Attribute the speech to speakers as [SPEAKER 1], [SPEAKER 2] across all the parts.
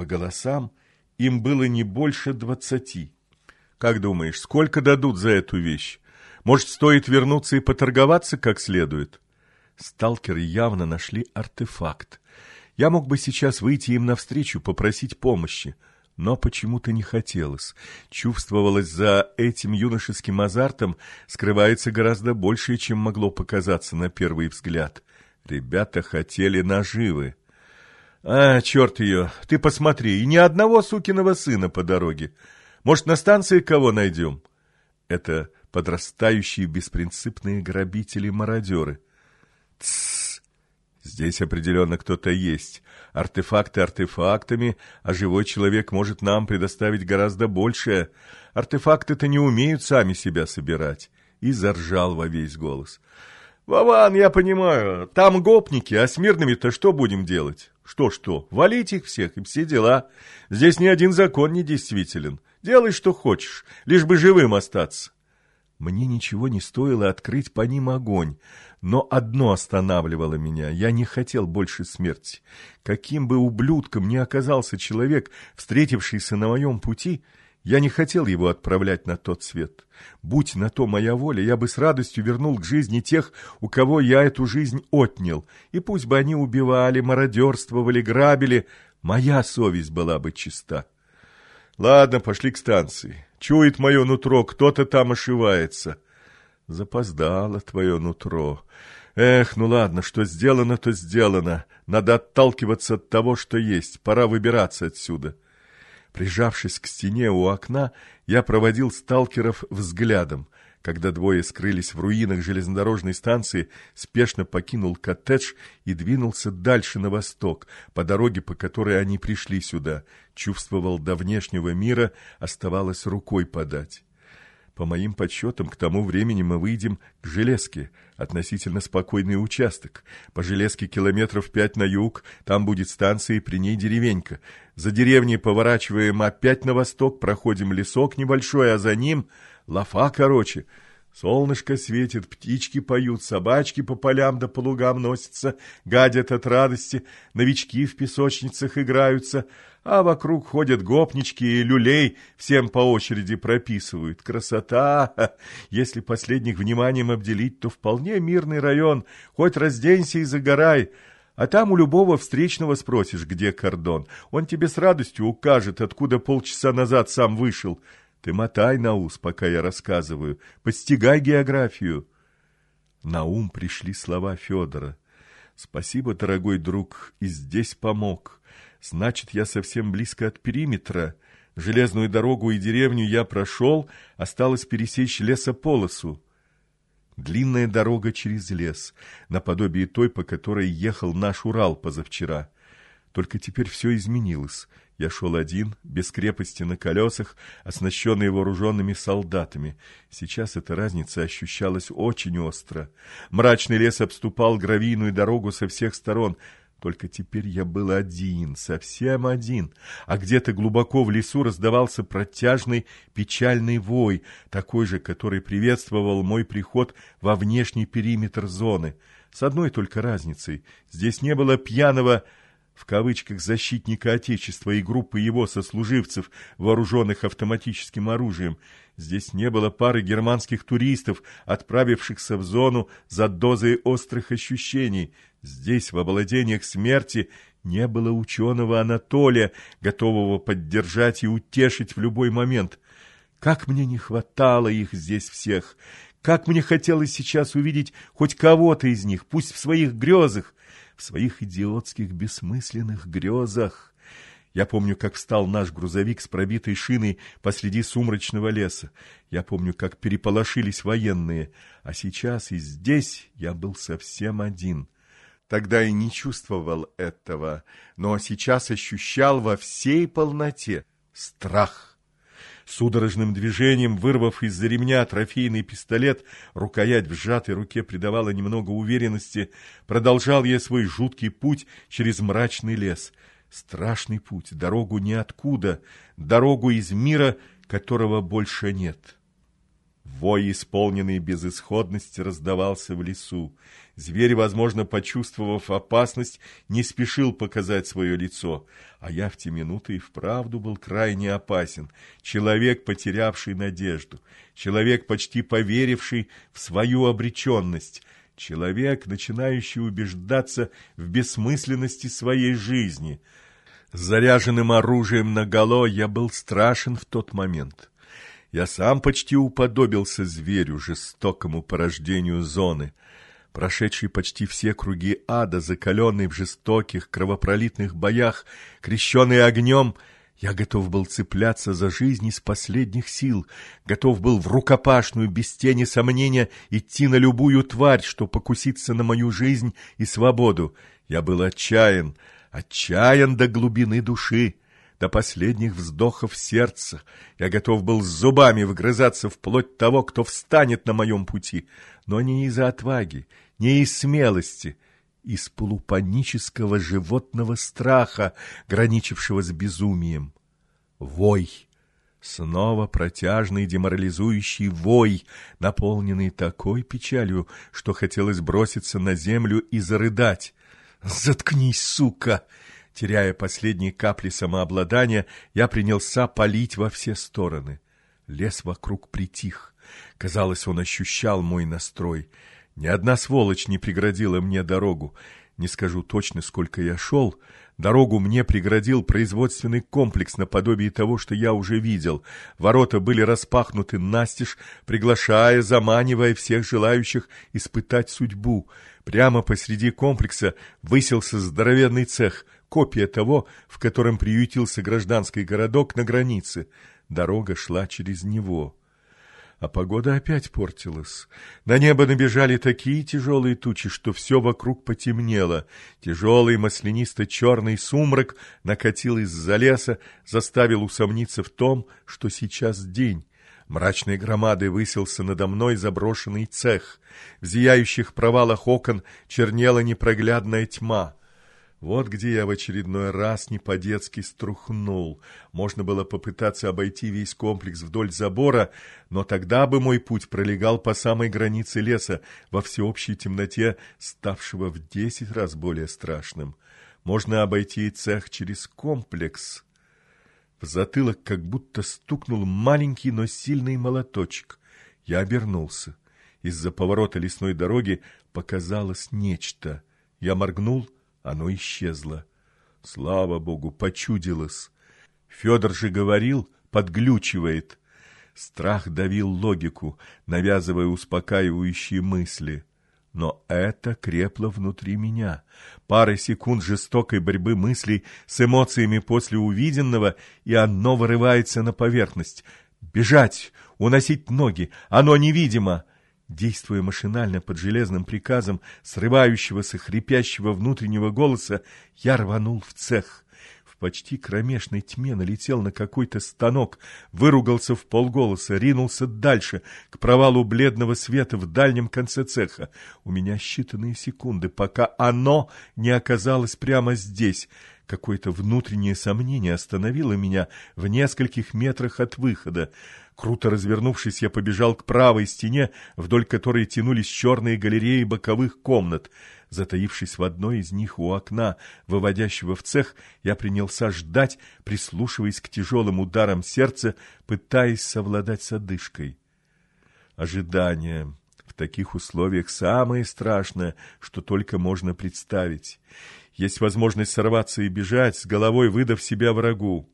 [SPEAKER 1] По голосам им было не больше двадцати. Как думаешь, сколько дадут за эту вещь? Может, стоит вернуться и поторговаться как следует? Сталкеры явно нашли артефакт. Я мог бы сейчас выйти им навстречу, попросить помощи, но почему-то не хотелось. Чувствовалось, за этим юношеским азартом скрывается гораздо большее, чем могло показаться на первый взгляд. Ребята хотели наживы. А, черт ее, ты посмотри, и ни одного сукиного сына по дороге. Может, на станции кого найдем? Это подрастающие беспринципные грабители-мародеры. Тссс! Здесь определенно кто-то есть. Артефакты артефактами, а живой человек может нам предоставить гораздо большее. Артефакты-то не умеют сами себя собирать. И заржал во весь голос. «Вован, я понимаю, там гопники, а с мирными-то что будем делать?» Что-что, валить их всех и все дела. Здесь ни один закон не действителен. Делай, что хочешь, лишь бы живым остаться. Мне ничего не стоило открыть по ним огонь, но одно останавливало меня. Я не хотел больше смерти. Каким бы ублюдком ни оказался человек, встретившийся на моем пути, — я не хотел его отправлять на тот свет. Будь на то моя воля, я бы с радостью вернул к жизни тех, у кого я эту жизнь отнял. И пусть бы они убивали, мародерствовали, грабили, моя совесть была бы чиста. Ладно, пошли к станции. Чует мое нутро, кто-то там ошивается. Запоздало твое нутро. Эх, ну ладно, что сделано, то сделано. Надо отталкиваться от того, что есть. Пора выбираться отсюда. Прижавшись к стене у окна, я проводил сталкеров взглядом. Когда двое скрылись в руинах железнодорожной станции, спешно покинул коттедж и двинулся дальше на восток, по дороге, по которой они пришли сюда. Чувствовал, до внешнего мира оставалось рукой подать. По моим подсчетам, к тому времени мы выйдем к Железке, относительно спокойный участок. По Железке километров пять на юг, там будет станция и при ней деревенька. За деревней поворачиваем опять на восток, проходим лесок небольшой, а за ним лафа короче. Солнышко светит, птички поют, собачки по полям да по лугам носятся, гадят от радости, новички в песочницах играются — а вокруг ходят гопнички и люлей, всем по очереди прописывают. Красота! Если последних вниманием обделить, то вполне мирный район, хоть разденься и загорай. А там у любого встречного спросишь, где кордон. Он тебе с радостью укажет, откуда полчаса назад сам вышел. Ты мотай на ус, пока я рассказываю, постигай географию. На ум пришли слова Федора. Спасибо, дорогой друг, и здесь помог. Значит, я совсем близко от периметра. Железную дорогу и деревню я прошел, осталось пересечь лесополосу. Длинная дорога через лес, наподобие той, по которой ехал наш Урал позавчера. Только теперь все изменилось. Я шел один, без крепости на колесах, оснащенный вооруженными солдатами. Сейчас эта разница ощущалась очень остро. Мрачный лес обступал гравийную дорогу со всех сторон — только теперь я был один, совсем один, а где-то глубоко в лесу раздавался протяжный печальный вой, такой же, который приветствовал мой приход во внешний периметр зоны. С одной только разницей. Здесь не было пьяного в кавычках «защитника Отечества» и группы его сослуживцев, вооруженных автоматическим оружием. Здесь не было пары германских туристов, отправившихся в зону за дозой острых ощущений. Здесь, в обладениях смерти, не было ученого Анатолия, готового поддержать и утешить в любой момент. Как мне не хватало их здесь всех! Как мне хотелось сейчас увидеть хоть кого-то из них, пусть в своих грезах, в своих идиотских бессмысленных грезах. Я помню, как встал наш грузовик с пробитой шиной посреди сумрачного леса. Я помню, как переполошились военные. А сейчас и здесь я был совсем один. Тогда и не чувствовал этого, но сейчас ощущал во всей полноте страх. Судорожным движением, вырвав из-за ремня трофейный пистолет, рукоять в сжатой руке придавала немного уверенности, продолжал я свой жуткий путь через мрачный лес. Страшный путь, дорогу ниоткуда, дорогу из мира, которого больше нет. Вой, исполненный безысходности, раздавался в лесу. Зверь, возможно, почувствовав опасность, не спешил показать свое лицо. А я в те минуты и вправду был крайне опасен. Человек, потерявший надежду. Человек, почти поверивший в свою обреченность. Человек, начинающий убеждаться в бессмысленности своей жизни. С заряженным оружием наголо я был страшен в тот момент. Я сам почти уподобился зверю, жестокому порождению зоны, прошедший почти все круги ада, закаленный в жестоких кровопролитных боях, крещенный огнем, я готов был цепляться за жизнь из последних сил, готов был в рукопашную, без тени сомнения, идти на любую тварь, что покусится на мою жизнь и свободу. Я был отчаян, отчаян до глубины души до последних вздохов сердца. Я готов был с зубами вгрызаться в плоть того, кто встанет на моем пути, но не из-за отваги, не из смелости, из полупанического животного страха, граничившего с безумием. Вой! Снова протяжный деморализующий вой, наполненный такой печалью, что хотелось броситься на землю и зарыдать. «Заткнись, сука!» Теряя последние капли самообладания, я принялся палить во все стороны. Лес вокруг притих. Казалось, он ощущал мой настрой. Ни одна сволочь не преградила мне дорогу. Не скажу точно, сколько я шел. Дорогу мне преградил производственный комплекс наподобие того, что я уже видел. Ворота были распахнуты настежь, приглашая, заманивая всех желающих испытать судьбу. Прямо посреди комплекса высился здоровенный цех — копия того, в котором приютился гражданский городок на границе. Дорога шла через него. А погода опять портилась. На небо набежали такие тяжелые тучи, что все вокруг потемнело. Тяжелый маслянисто-черный сумрак накатил из-за леса, заставил усомниться в том, что сейчас день. Мрачной громадой высился надо мной заброшенный цех. В зияющих провалах окон чернела непроглядная тьма. Вот где я в очередной раз не по-детски струхнул. Можно было попытаться обойти весь комплекс вдоль забора, но тогда бы мой путь пролегал по самой границе леса, во всеобщей темноте, ставшего в десять раз более страшным. Можно обойти цех через комплекс. В затылок как будто стукнул маленький, но сильный молоточек. Я обернулся. Из-за поворота лесной дороги показалось нечто. Я моргнул — оно исчезло. Слава богу, почудилось. Федор же говорил, подглючивает. Страх давил логику, навязывая успокаивающие мысли. Но это крепло внутри меня. Пара секунд жестокой борьбы мыслей с эмоциями после увиденного, и оно вырывается на поверхность. Бежать, уносить ноги, оно невидимо. Действуя машинально под железным приказом срывающегося, хрипящего внутреннего голоса, я рванул в цех. В почти кромешной тьме налетел на какой-то станок, выругался в полголоса, ринулся дальше, к провалу бледного света в дальнем конце цеха. У меня считанные секунды, пока оно не оказалось прямо здесь. Какое-то внутреннее сомнение остановило меня в нескольких метрах от выхода. Круто развернувшись, я побежал к правой стене, вдоль которой тянулись черные галереи боковых комнат. Затаившись в одной из них у окна, выводящего в цех, я принялся ждать, прислушиваясь к тяжелым ударам сердца, пытаясь совладать с одышкой. Ожидание. Таких условиях самое страшное, что только можно представить. Есть возможность сорваться и бежать, с головой выдав себя врагу.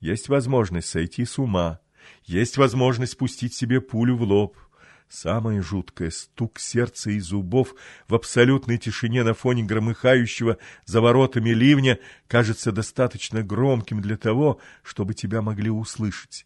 [SPEAKER 1] Есть возможность сойти с ума. Есть возможность спустить себе пулю в лоб. Самое жуткое — стук сердца и зубов в абсолютной тишине на фоне громыхающего за воротами ливня кажется достаточно громким для того, чтобы тебя могли услышать.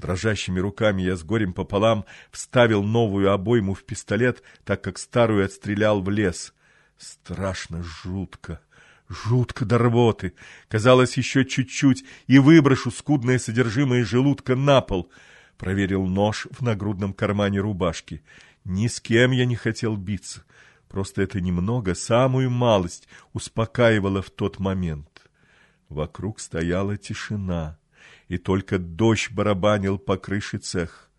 [SPEAKER 1] Дрожащими руками я с горем пополам вставил новую обойму в пистолет, так как старую отстрелял в лес. Страшно жутко. Жутко до рвоты. Казалось, еще чуть-чуть, и выброшу скудное содержимое желудка на пол. Проверил нож в нагрудном кармане рубашки. Ни с кем я не хотел биться. Просто это немного, самую малость, успокаивало в тот момент. Вокруг стояла тишина, и только дождь барабанил по крыше цех.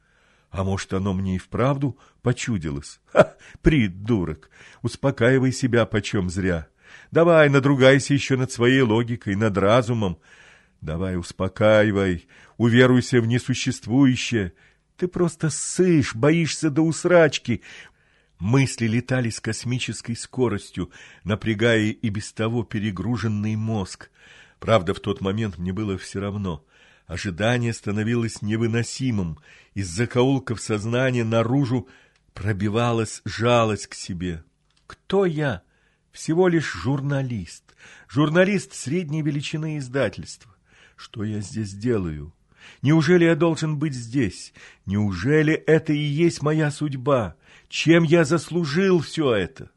[SPEAKER 1] А может, оно мне и вправду почудилось? Ха, придурок! Успокаивай себя почем зря. Давай, надругайся еще над своей логикой, над разумом. Давай, успокаивай, уверуйся в несуществующее. Ты просто сышь, боишься до усрачки. Мысли летали с космической скоростью, напрягая и без того перегруженный мозг. Правда, в тот момент мне было все равно. Ожидание становилось невыносимым. Из закоулков сознания наружу пробивалась жалость к себе. Кто я? Всего лишь журналист. Журналист средней величины издательства. Что я здесь делаю? Неужели я должен быть здесь? Неужели это и есть моя судьба? Чем я заслужил все это?